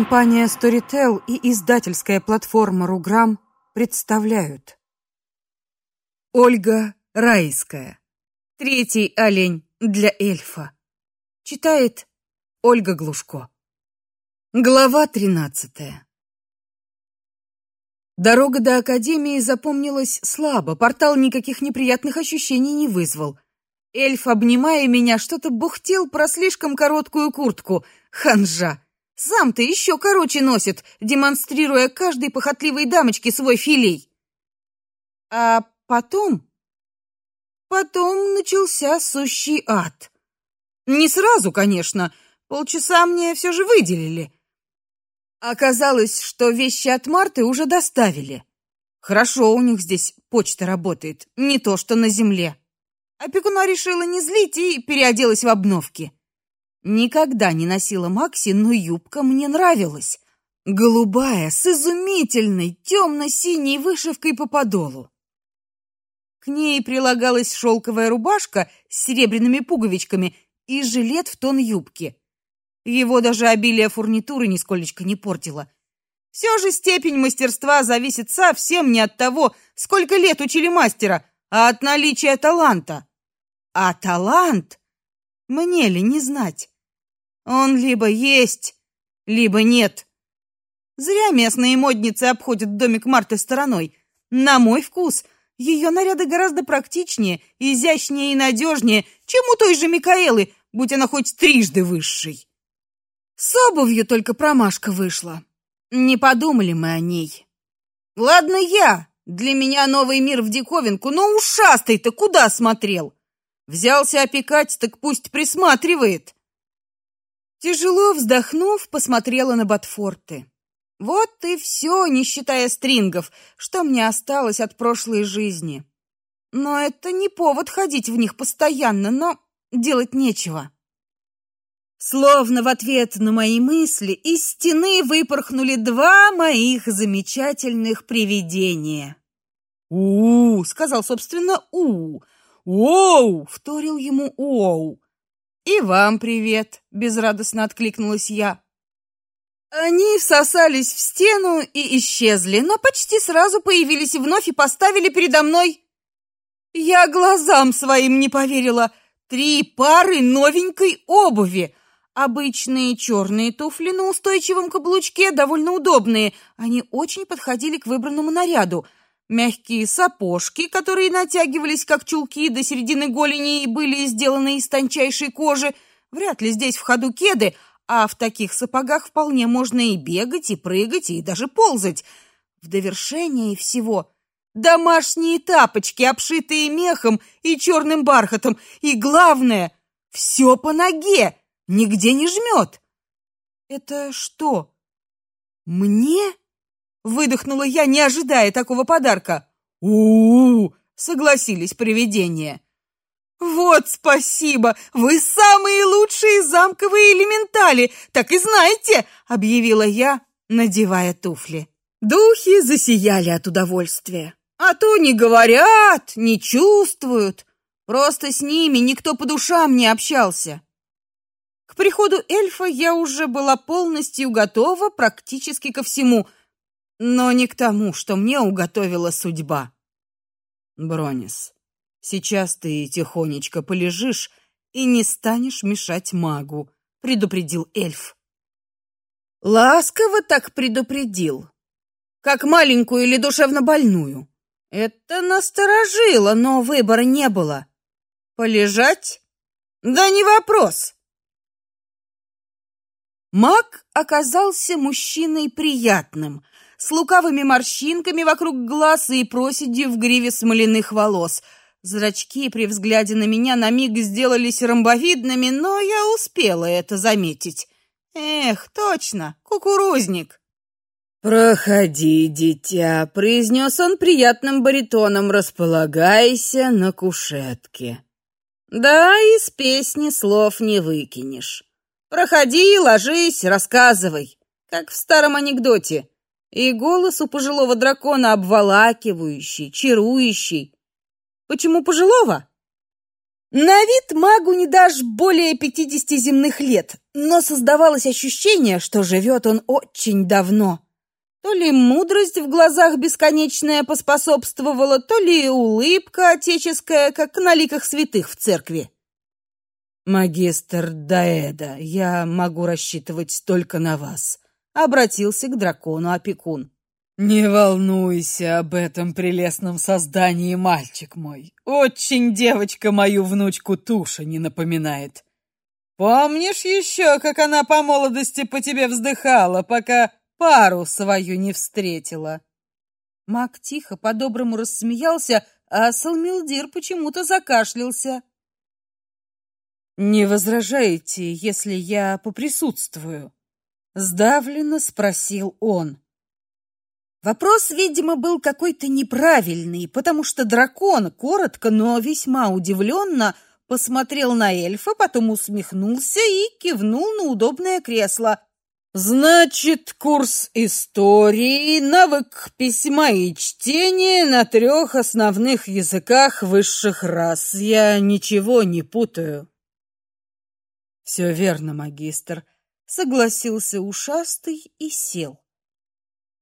Компания Storytel и издательская платформа Руграм представляют Ольга Райская. Третий олень для эльфа. Читает Ольга Глушко. Глава тринадцатая. Дорога до академии запомнилась слабо, портал никаких неприятных ощущений не вызвал. Эльф, обнимая меня, что-то бухтел про слишком короткую куртку. Ханжа. Сам-то еще короче носит, демонстрируя каждой похотливой дамочке свой филей. А потом... Потом начался сущий ад. Не сразу, конечно. Полчаса мне все же выделили. Оказалось, что вещи от Марты уже доставили. Хорошо у них здесь почта работает, не то что на земле. Опекуна решила не злить и переоделась в обновки. Никогда не носила Макси, но юбка мне нравилась. Голубая, с изумительной темно-синей вышивкой по подолу. К ней прилагалась шелковая рубашка с серебряными пуговичками и жилет в тон юбки. Его даже обилие фурнитуры нисколечко не портило. Все же степень мастерства зависит совсем не от того, сколько лет учили мастера, а от наличия таланта. А талант мне ли не знать? Он либо есть, либо нет. Зря местные модницы обходят домик Марты стороной. На мой вкус, ее наряды гораздо практичнее, изящнее и надежнее, чем у той же Микаэлы, будь она хоть трижды высшей. С обувью только промашка вышла. Не подумали мы о ней. Ладно я, для меня новый мир в диковинку, но ушастый-то куда смотрел? Взялся опекать, так пусть присматривает. Тяжело вздохнув, посмотрела на Ботфорты. Вот и все, не считая стрингов, что мне осталось от прошлой жизни. Но это не повод ходить в них постоянно, но делать нечего. Словно в ответ на мои мысли из стены выпорхнули два моих замечательных привидения. у, -у, -у сказал, собственно, у. Оу, вторил ему оу. И вам привет, безрадостно откликнулась я. Они всосались в стену и исчезли, но почти сразу появились вновь и поставили передо мной. Я глазам своим не поверила. Три пары новенькой обуви. Обычные черные туфли на устойчивом каблучке, довольно удобные. Они очень подходили к выбранному наряду. Мягкие сапожки, которые натягивались как чулки до середины голени и были сделаны из тончайшей кожи. Вряд ли здесь в ходу кеды, а в таких сапогах вполне можно и бегать, и прыгать, и даже ползать. В довершение всего домашние тапочки, обшитые мехом и черным бархатом, и главное, все по ноге нигде не жмет. Это что? Мне? Выдохнула я, не ожидая такого подарка. У, -у, -у согласились привидения. Вот спасибо, вы самые лучшие замковые элементали, так и знаете, объявила я, надевая туфли. Духи засияли от удовольствия. А то не говорят, не чувствуют. Просто с ними никто по душам не общался. К приходу эльфа я уже была полностью готова практически ко всему, но не к тому, что мне уготовила судьба. Бронис, сейчас ты тихонечко полежишь и не станешь мешать магу, предупредил эльф. Ласково так предупредил, как маленькую или душевно больную. Это насторожило, но выбора не было. Полежать? Да не вопрос. Мак оказался мужчиной приятным, с лукавыми морщинками вокруг глаз и проседью в гриве смоляных волос. Зрачки при взгляде на меня на миг сделались ромбовидными, но я успела это заметить. Эх, точно, кукурузник. Проходи, дитя, произнес он приятным баритоном, располагайся на кушетке. Да, из песни слов не выкинешь. Проходи, ложись, рассказывай, как в старом анекдоте. И голос у пожилого дракона обволакивающий, чарующий. Почему пожилого? На вид магу не дашь более пятидесяти земных лет, но создавалось ощущение, что живет он очень давно. То ли мудрость в глазах бесконечная поспособствовала, то ли улыбка отеческая, как на ликах святых в церкви. Магистр Даэда, я могу рассчитывать только на вас, обратился к дракону опекун. Не волнуйся об этом прелестном создании, мальчик мой. Очень девочка мою внучку Туша не напоминает. Помнишь еще, как она по молодости по тебе вздыхала, пока пару свою не встретила. Мак тихо по-доброму рассмеялся, а Салмилдир почему-то закашлялся. Не возражаете, если я поприсутствую? Сдавленно спросил он. Вопрос, видимо, был какой-то неправильный, потому что дракон коротко, но весьма удивленно посмотрел на эльфа, потом усмехнулся и кивнул на удобное кресло. Значит, курс истории, навык письма и чтения на трех основных языках высших рас. Я ничего не путаю. Все верно, магистр, согласился ушастый и сел.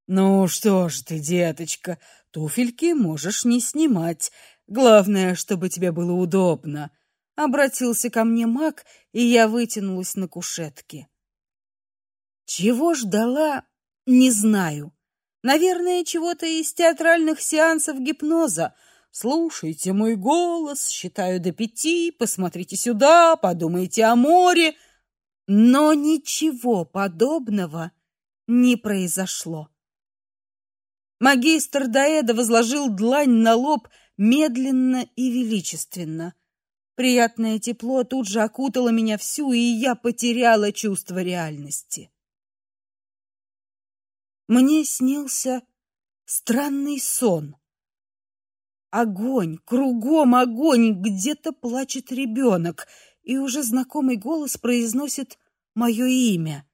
Ну что ж ты, деточка, туфельки можешь не снимать. Главное, чтобы тебе было удобно. Обратился ко мне маг, и я вытянулась на кушетке. Чего ждала, не знаю. Наверное, чего-то из театральных сеансов гипноза. Слушайте мой голос, считаю до пяти, посмотрите сюда, подумайте о море. Но ничего подобного не произошло. Магистр Даэда возложил длань на лоб медленно и величественно. Приятное тепло тут же окутало меня всю, и я потеряла чувство реальности. Мне снился странный сон. Огонь, кругом огонь, где-то плачет ребенок, и уже знакомый голос произносит мое имя.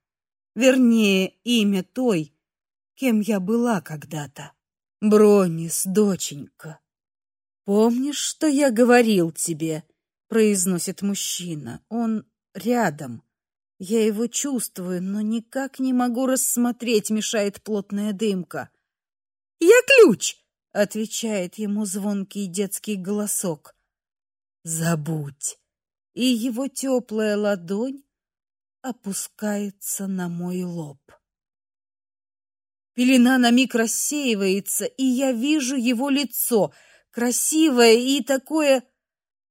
Вернее, имя той, кем я была когда-то. Бронис, доченька. Помнишь, что я говорил тебе? произносит мужчина. Он рядом. Я его чувствую, но никак не могу рассмотреть, мешает плотная дымка. "Я ключ", отвечает ему звонкий детский голосок. "Забудь". И его теплая ладонь опускается на мой лоб. Пелена на миг рассеивается, и я вижу его лицо, красивое и такое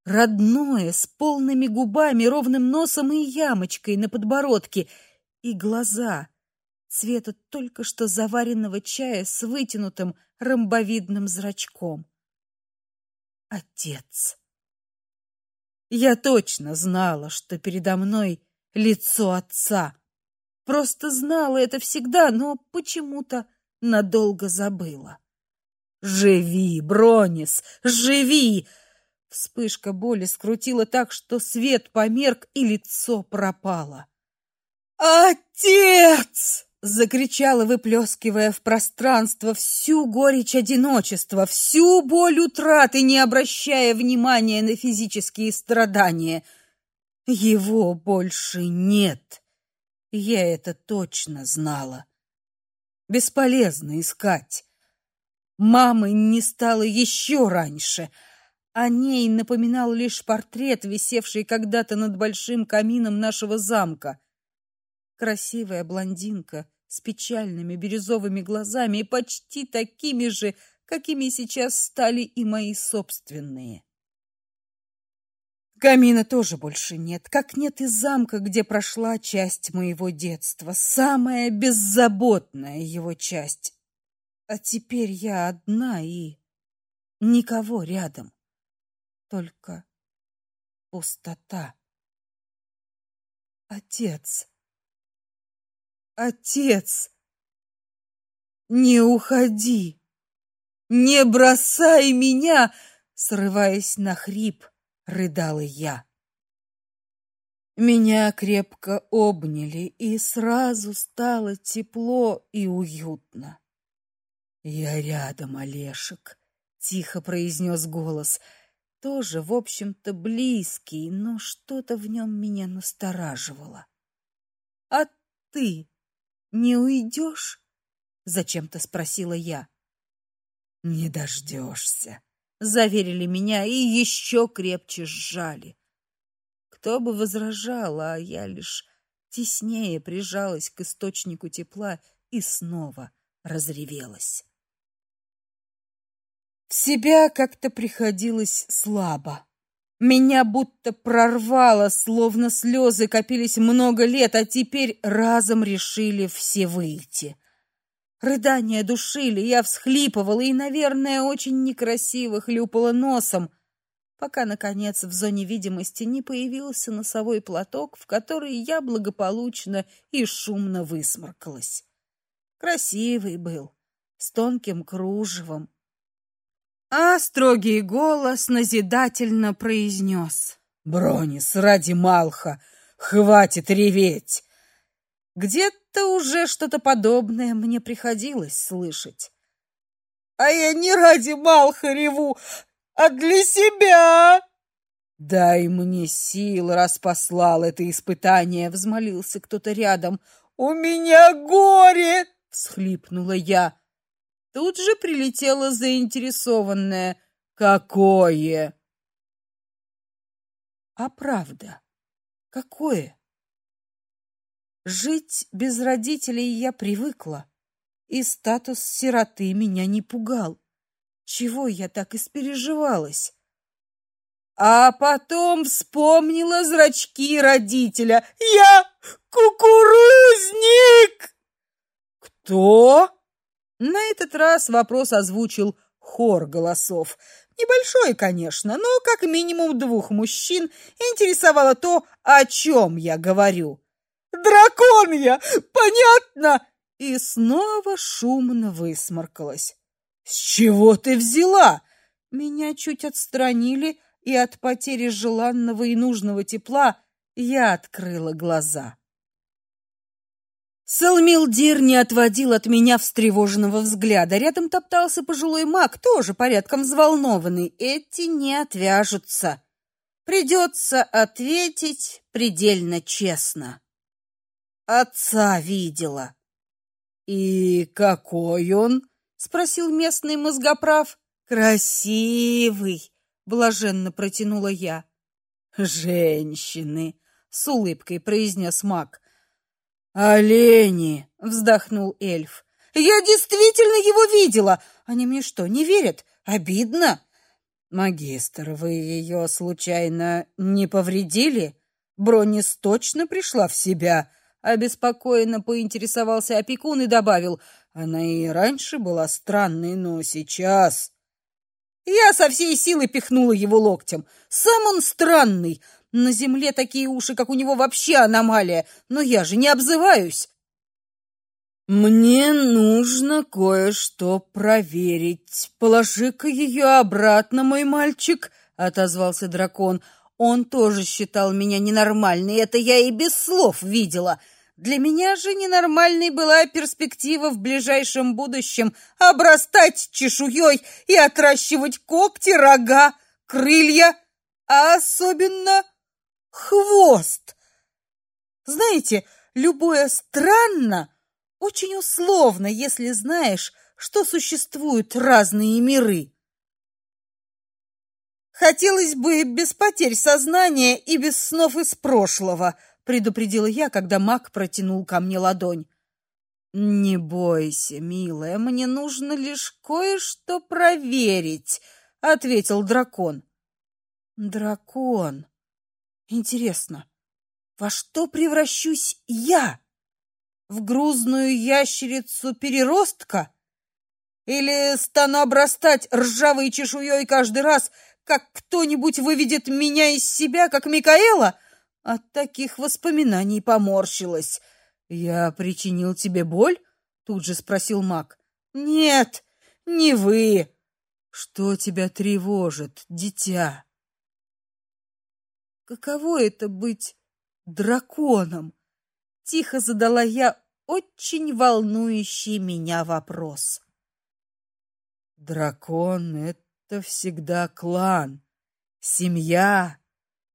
родное, с полными губами, ровным носом и ямочкой на подбородке, и глаза цвета только что заваренного чая с вытянутым ромбовидным зрачком. Отец. Я точно знала, что передо мной лицо отца. Просто знала это всегда, но почему-то надолго забыла. Живи, Бронис, живи! Вспышка боли скрутила так, что свет померк и лицо пропало. Отец! Закричала, выплескивая в пространство всю горечь одиночества, всю боль утраты, не обращая внимания на физические страдания. Его больше нет. Я это точно знала. Бесполезно искать. Мамы не стало еще раньше. О ней напоминал лишь портрет, висевший когда-то над большим камином нашего замка. Красивая блондинка с печальными бирюзовыми глазами и почти такими же, какими сейчас стали и мои собственные. Камина тоже больше нет, как нет и замка, где прошла часть моего детства, самая беззаботная его часть. А теперь я одна и никого рядом только пустота. Отец. Отец. Не уходи. Не бросай меня, срываясь на хрип, рыдала я. Меня крепко обняли, и сразу стало тепло и уютно. Я рядом, Олешек, тихо произнес голос. тоже, в общем-то, близкий, но что-то в нем меня настораживало. А ты не уйдешь? зачем-то спросила я. Не дождешься», — заверили меня и еще крепче сжали. Кто бы возражал, а я лишь теснее прижалась к источнику тепла и снова разревелась. В себя как-то приходилось слабо. Меня будто прорвало, словно слезы копились много лет, а теперь разом решили все выйти. Рыдания душили, я всхлипывала и, наверное, очень некрасиво хлюпала носом, пока наконец в зоне видимости не появился носовой платок, в который я благополучно и шумно высморкалась. Красивый был, с тонким кружевом, а строгий голос назидательно произнес. «Бронис, ради Малха, хватит реветь!» Где-то уже что-то подобное мне приходилось слышать. «А я не ради Малха реву, а для себя!» «Дай мне сил, раз послал это испытание!» — взмолился кто-то рядом. «У меня горе!» — всхлипнула я. Тут же прилетела заинтересованная. Какое? А правда? Какое? Жить без родителей я привыкла, и статус сироты меня не пугал. Чего я так испереживалась? А потом вспомнила зрачки родителя. Я кукурузник! Кто? На этот раз вопрос озвучил хор голосов. Небольшой, конечно, но как минимум двух мужчин интересовало то, о чем я говорю. «Дракон я! Понятно!» И снова шумно высморкалась. «С чего ты взяла?» Меня чуть отстранили, и от потери желанного и нужного тепла я открыла глаза. Салмилдир не отводил от меня встревоженного взгляда. Рядом топтался пожилой маг, тоже порядком взволнованный. Эти не отвяжутся. Придется ответить предельно честно. Отца видела. И какой он? спросил местный мозгоправ. Красивый, блаженно протянула я. Женщины, с улыбкой произнес маг. «Олени!» — вздохнул эльф. «Я действительно его видела! Они мне что, не верят? Обидно!» «Магистр, вы ее, случайно, не повредили? Бронис точно пришла в себя?» Обеспокоенно поинтересовался опекун и добавил, «Она и раньше была странной, но сейчас...» Я со всей силы пихнула его локтем. Сам он странный, на земле такие уши, как у него, вообще аномалия. Но я же не обзываюсь. Мне нужно кое-что проверить. Положи-ка ее обратно, мой мальчик, отозвался дракон. Он тоже считал меня ненормальной, это я и без слов видела. Для меня же ненормальной была перспектива в ближайшем будущем обрастать чешуей и отращивать когти, рога, крылья, а особенно хвост. Знаете, любое странно очень условно, если знаешь, что существуют разные миры. Хотелось бы без потерь сознания и без снов из прошлого, предупредила я, когда маг протянул ко мне ладонь. Не бойся, милая, мне нужно лишь кое-что проверить, ответил дракон. Дракон. Интересно, во что превращусь я? В грузную ящерицу-переростка? Или стану обрастать ржавой чешуей каждый раз, как кто-нибудь выведет меня из себя, как Микаэла? От таких воспоминаний поморщилась. Я причинил тебе боль? Тут же спросил Мак. Нет, не вы. Что тебя тревожит, дитя? Каково это быть драконом? Тихо задала я очень волнующий меня вопрос. Дракон это всегда клан, Семья,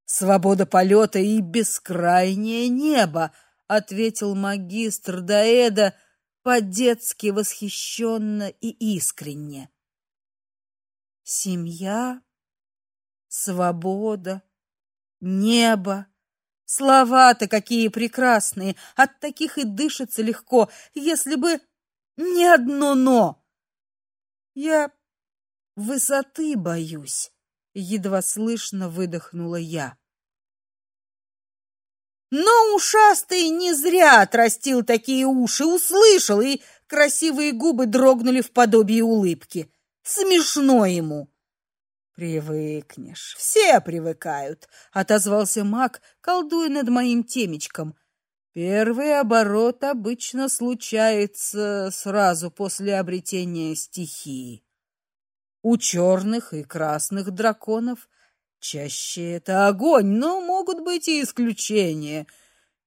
свобода полета и бескрайнее небо, ответил магистр Даэда по-детски восхищенно и искренне. Семья, свобода, небо. Слова-то какие прекрасные, от таких и дышится легко, если бы не одно но. Я высоты боюсь, едва слышно выдохнула я. Но ушастый не зря отрастил такие уши, услышал, и красивые губы дрогнули в подобии улыбки. Смешно ему. Привыкнешь. Все привыкают, отозвался Мак, колдуя над моим темечком. Первый оборот обычно случается сразу после обретения стихии. У черных и красных драконов чаще это огонь, но могут быть и исключения.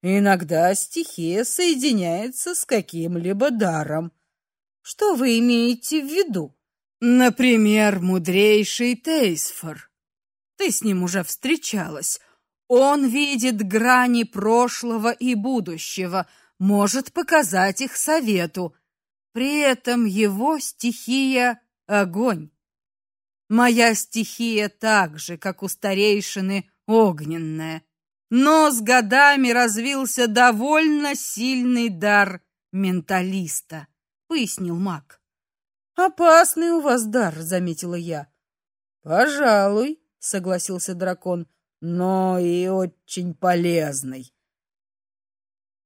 Иногда стихия соединяется с каким-либо даром. Что вы имеете в виду? Например, мудрейший Тейсфор. Ты с ним уже встречалась. Он видит грани прошлого и будущего, может показать их совету. При этом его стихия огонь. Моя стихия так же, как у старейшины, огненная, но с годами развился довольно сильный дар менталиста, пояснил маг. Опасный у вас дар, заметила я. Пожалуй, согласился дракон, но и очень полезный.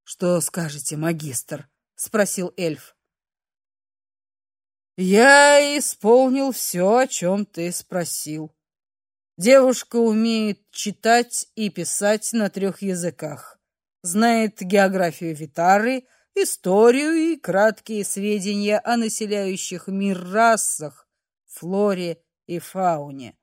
Что скажете, магистр? спросил эльф. Я исполнил все, о чем ты спросил. Девушка умеет читать и писать на трех языках. Знает географию Витары, историю и краткие сведения о населяющих мир расах, флоре и фауне.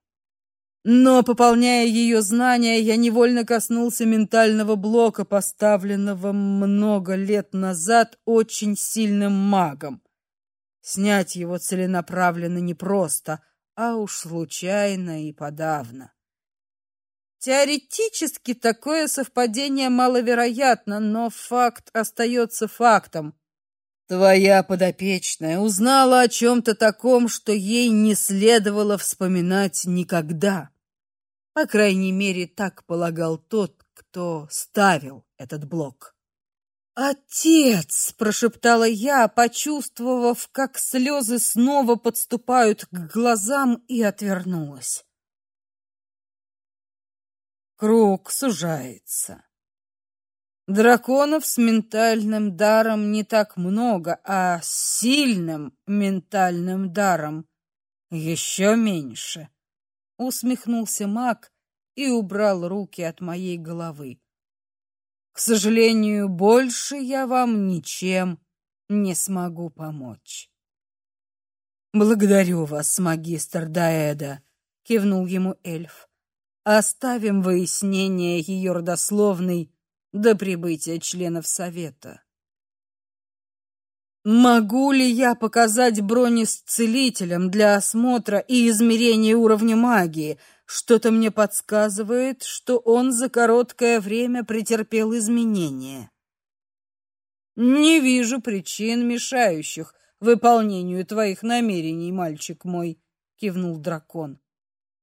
Но, пополняя ее знания, я невольно коснулся ментального блока, поставленного много лет назад очень сильным магом. Снять его целенаправленно непросто, а уж случайно и подавно. Теоретически такое совпадение маловероятно, но факт остается фактом. Твоя подопечная узнала о чем то таком, что ей не следовало вспоминать никогда. По крайней мере, так полагал тот, кто ставил этот блок. Отец, прошептала я, почувствовав, как слезы снова подступают к глазам, и отвернулась. Круг сужается. Драконов с ментальным даром не так много, а с сильным ментальным даром еще меньше. Усмехнулся маг и убрал руки от моей головы. К сожалению, больше я вам ничем не смогу помочь. Благодарю вас, магистр Даэда, кивнул ему эльф. Оставим выяснение ее родословной до прибытия членов совета. Могу ли я показать брони с целителем для осмотра и измерения уровня магии? Что-то мне подсказывает, что он за короткое время претерпел изменения. Не вижу причин, мешающих выполнению твоих намерений, мальчик мой, кивнул дракон.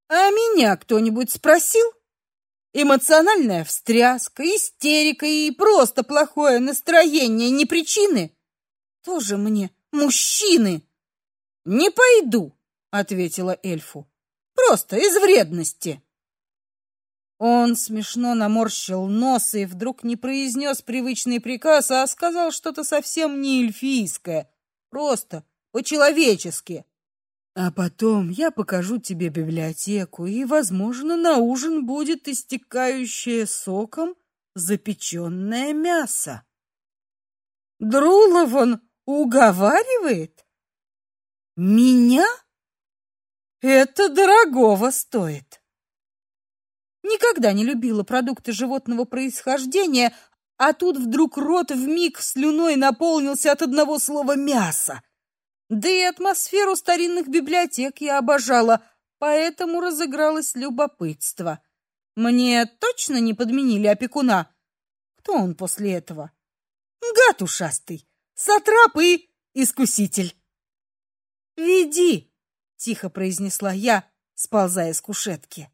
А меня кто-нибудь спросил? Эмоциональная встряска, истерика и просто плохое настроение не причины? Тоже мне мужчины. Не пойду, ответила эльфу. Просто из вредности. Он смешно наморщил нос и вдруг не произнес привычный приказ, а сказал что-то совсем не эльфийское, просто по-человечески. А потом я покажу тебе библиотеку, и, возможно, на ужин будет истекающее соком запеченное мясо. Друлов он уговаривает? Меня? Это дорогого стоит. Никогда не любила продукты животного происхождения, а тут вдруг рот вмиг слюной наполнился от одного слова мясо. Да и атмосферу старинных библиотек я обожала, поэтому разыгралось любопытство. Мне точно не подменили опекуна. Кто он после этого? Гад ушастый, сатрап и искуситель. Веди, тихо произнесла я, сползая с кушетки.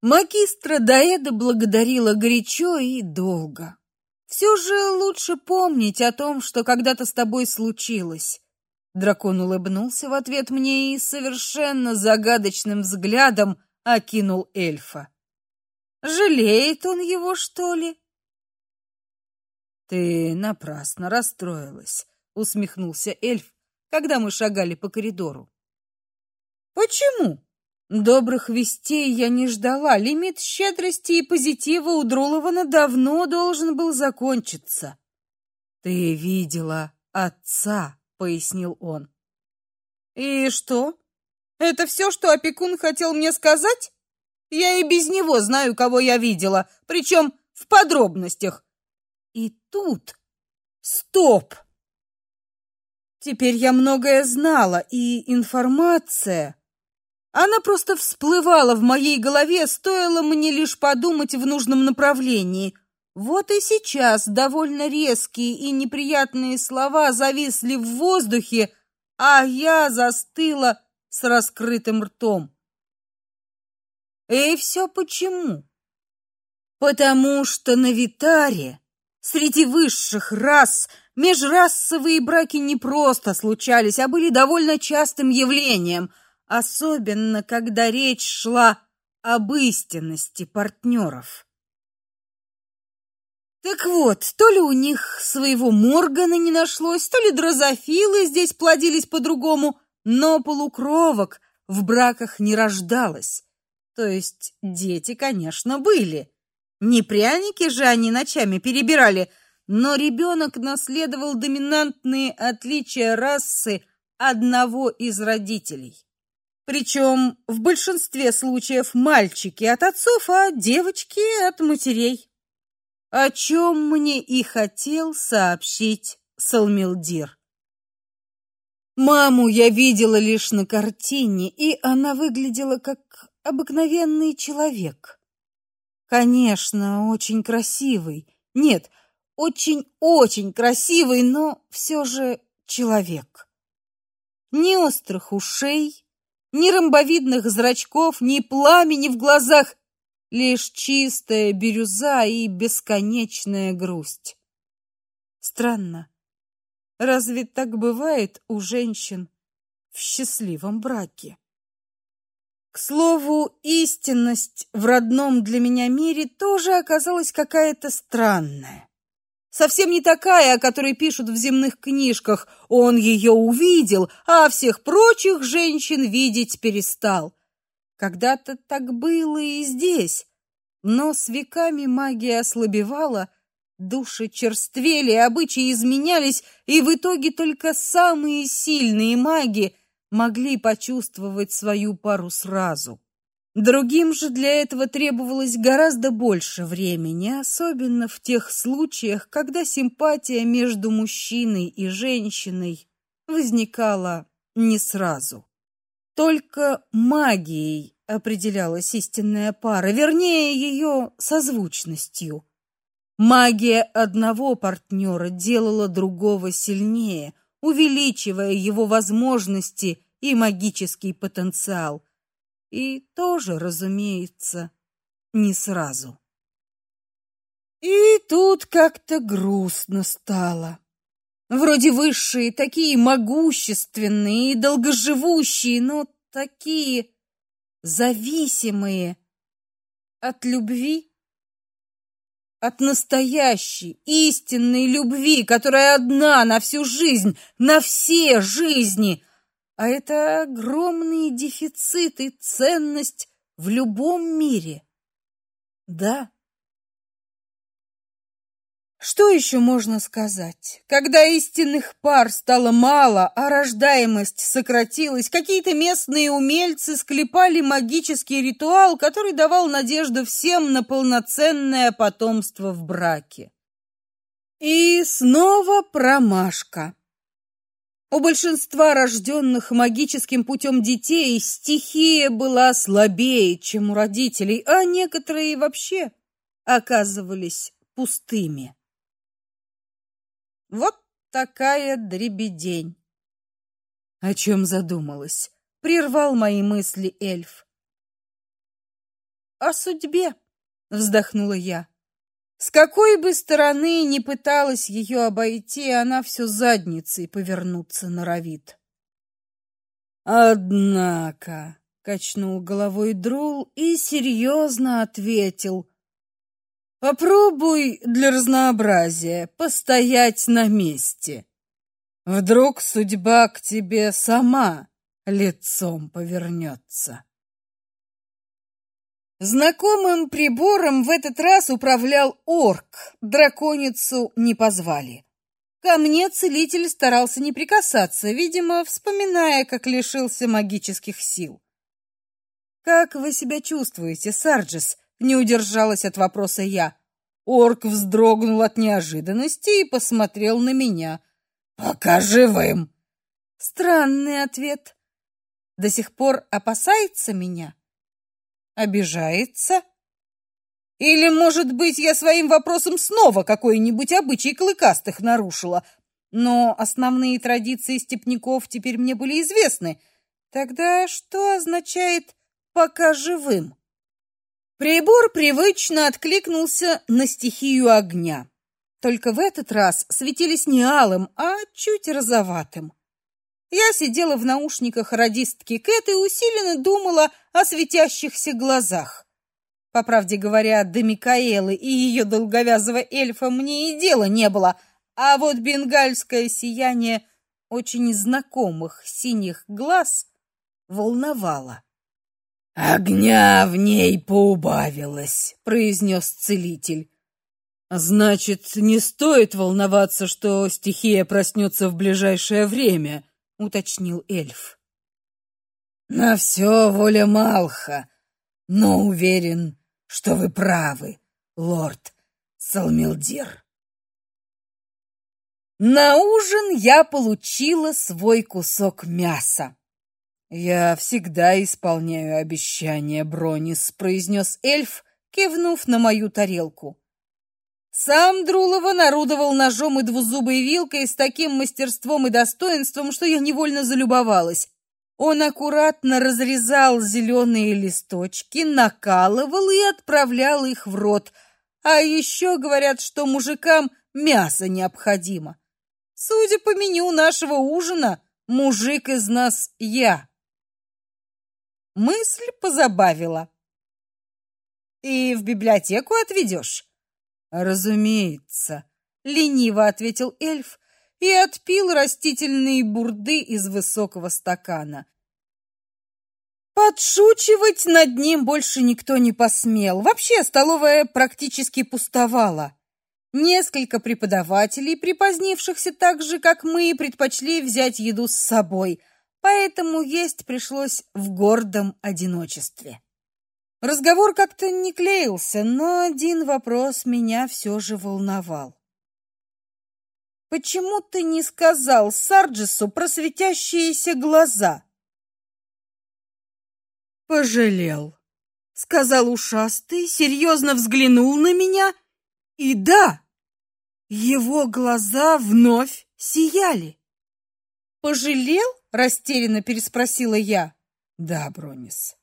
Магистра Даэда благодарила горячо и долго. Все же лучше помнить о том, что когда-то с тобой случилось. Дракон улыбнулся в ответ мне и совершенно загадочным взглядом окинул эльфа. Жалеет он его, что ли? Ты напрасно расстроилась, усмехнулся эльф, когда мы шагали по коридору. Почему? Добрых вестей я не ждала. Лимит щедрости и позитива у Друлована давно должен был закончиться. Ты видела отца, пояснил он. И что? Это все, что опекун хотел мне сказать? Я и без него знаю, кого я видела, причем в подробностях. И тут стоп. Теперь я многое знала, и информация она просто всплывала в моей голове, стоило мне лишь подумать в нужном направлении. Вот и сейчас довольно резкие и неприятные слова зависли в воздухе, а я застыла с раскрытым ртом. И все почему? Потому что на Витаре среди высших рас межрасовые браки не просто случались, а были довольно частым явлением – особенно когда речь шла об истинности партнеров. Так вот, то ли у них своего Моргана не нашлось, то ли дрозофилы здесь плодились по-другому, но полукровок в браках не рождалось. То есть дети, конечно, были. Не пряники же они ночами перебирали, но ребенок наследовал доминантные отличия расы одного из родителей. Причем в большинстве случаев мальчики от отцов, а девочки от матерей. О чем мне и хотел сообщить Салмилдир. Маму я видела лишь на картине, и она выглядела как обыкновенный человек. Конечно, очень красивый. Нет, очень-очень красивый, но все же человек. Ни острых ушей, ни ромбовидных зрачков, ни пламени в глазах, лишь чистая бирюза и бесконечная грусть. Странно. Разве так бывает у женщин в счастливом браке? К слову, истинность в родном для меня мире тоже оказалась какая-то странная совсем не такая, о которой пишут в земных книжках. Он ее увидел, а всех прочих женщин видеть перестал. Когда-то так было и здесь, но с веками магия ослабевала, души черствели, обычаи изменялись, и в итоге только самые сильные маги могли почувствовать свою пару сразу. Другим же для этого требовалось гораздо больше времени, особенно в тех случаях, когда симпатия между мужчиной и женщиной возникала не сразу. Только магией определялась истинная пара, вернее, ее созвучностью. Магия одного партнера делала другого сильнее, увеличивая его возможности и магический потенциал. И тоже, разумеется, не сразу. И тут как-то грустно стало. Вроде высшие, такие могущественные и долгоживущие, но такие зависимые от любви, от настоящей, истинной любви, которая одна на всю жизнь, на все жизни, а это огромный дефицит и ценность в любом мире. Да. Что еще можно сказать? Когда истинных пар стало мало, а рождаемость сократилась, какие-то местные умельцы склепали магический ритуал, который давал надежду всем на полноценное потомство в браке. И снова промашка. У большинства рожденных магическим путем детей стихия была слабее, чем у родителей, а некоторые вообще оказывались пустыми. Вот такая дребедень. О чем задумалась? Прервал мои мысли эльф. О судьбе, вздохнула я. С какой бы стороны ни пыталась ее обойти, она все задницей повернуться норовит. Однако, качнул головой Друл и серьезно ответил: Попробуй для разнообразия постоять на месте. Вдруг судьба к тебе сама лицом повернется. Знакомым прибором в этот раз управлял орк. Драконицу не позвали. Ко мне целитель старался не прикасаться, видимо, вспоминая, как лишился магических сил. Как вы себя чувствуете, Сарджис? Не удержалась от вопроса я. Орк вздрогнул от неожиданности и посмотрел на меня. Пока живым. Странный ответ. До сих пор опасается меня обижается? Или, может быть, я своим вопросом снова какой-нибудь обычай клыкастых нарушила? Но основные традиции степняков теперь мне были известны. Тогда что означает «пока живым»? Прибор привычно откликнулся на стихию огня. Только в этот раз светились не алым, а чуть розоватым. Я сидела в наушниках радистки Кэт и усиленно думала о светящихся глазах. По правде говоря, до Микаэлы и ее долговязого эльфа мне и дела не было, а вот бенгальское сияние очень знакомых синих глаз волновало. Огня в ней поубавилось, произнес целитель. Значит, не стоит волноваться, что стихия проснется в ближайшее время, уточнил эльф. На все воля Малха, но уверен, что вы правы, лорд Салмилдир. На ужин я получила свой кусок мяса. Я всегда исполняю обещания, Бронис, произнес эльф, кивнув на мою тарелку. Сам Друлова нарудовал ножом и двузубой вилкой с таким мастерством и достоинством, что я невольно залюбовалась. Он аккуратно разрезал зеленые листочки, накалывал и отправлял их в рот. А еще говорят, что мужикам мясо необходимо. Судя по меню нашего ужина, мужик из нас я. Мысль позабавила. И в библиотеку отведешь? Разумеется, лениво ответил эльф и отпил растительные бурды из высокого стакана. Подшучивать над ним больше никто не посмел. Вообще столовая практически пустовала. Несколько преподавателей, припозднившихся так же, как мы, предпочли взять еду с собой, поэтому есть пришлось в гордом одиночестве. Разговор как-то не клеился, но один вопрос меня все же волновал. Почему ты не сказал Сарджису про светящиеся глаза? Пожалел, сказал ушастый, серьезно взглянул на меня, и да, его глаза вновь сияли. Пожалел? Растерянно переспросила я. Да, Бронис.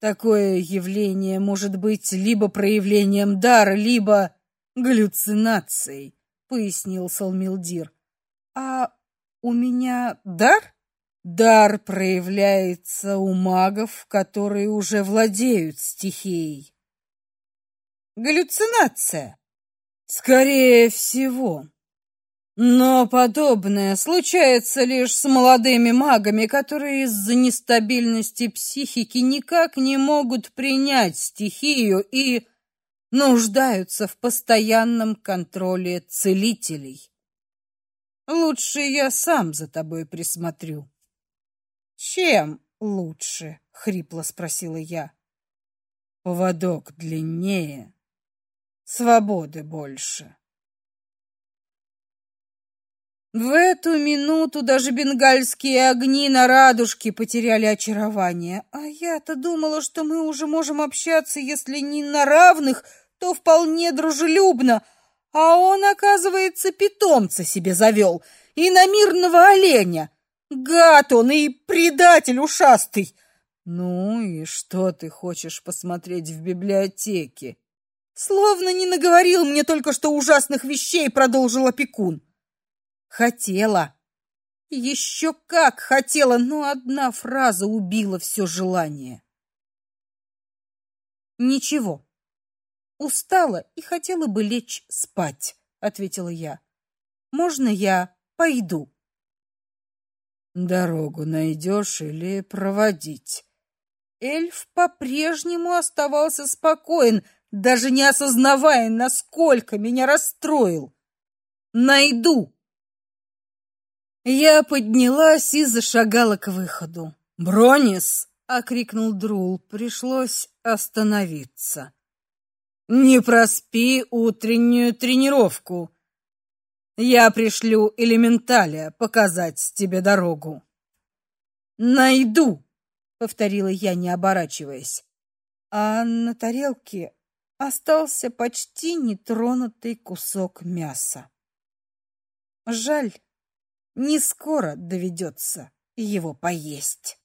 Такое явление может быть либо проявлением дара, либо галлюцинацией, пояснил Салмилдир. А у меня дар? Дар проявляется у магов, которые уже владеют стихией. Галлюцинация. Скорее всего. Но подобное случается лишь с молодыми магами, которые из-за нестабильности психики никак не могут принять стихию и нуждаются в постоянном контроле целителей. Лучше я сам за тобой присмотрю. Чем лучше? хрипло спросила я. Поводок длиннее, свободы больше. В эту минуту даже бенгальские огни на радужке потеряли очарование, а я-то думала, что мы уже можем общаться, если не на равных, то вполне дружелюбно, а он, оказывается, питомца себе завел и на мирного оленя. Гад он и предатель ушастый. Ну и что ты хочешь посмотреть в библиотеке? Словно не наговорил мне только что ужасных вещей, продолжил опекун. Хотела. Еще как хотела, но одна фраза убила все желание. Ничего. Устала и хотела бы лечь спать, ответила я. Можно я пойду? Дорогу найдешь или проводить? Эльф по-прежнему оставался спокоен, даже не осознавая, насколько меня расстроил. Найду. Я поднялась и зашагала к выходу. "Бронис!" окрикнул Друл. Пришлось остановиться. "Не проспи утреннюю тренировку. Я пришлю элементаля показать тебе дорогу". "Найду", повторила я, не оборачиваясь. А на тарелке остался почти нетронутый кусок мяса. Жаль, не скоро доведется его поесть.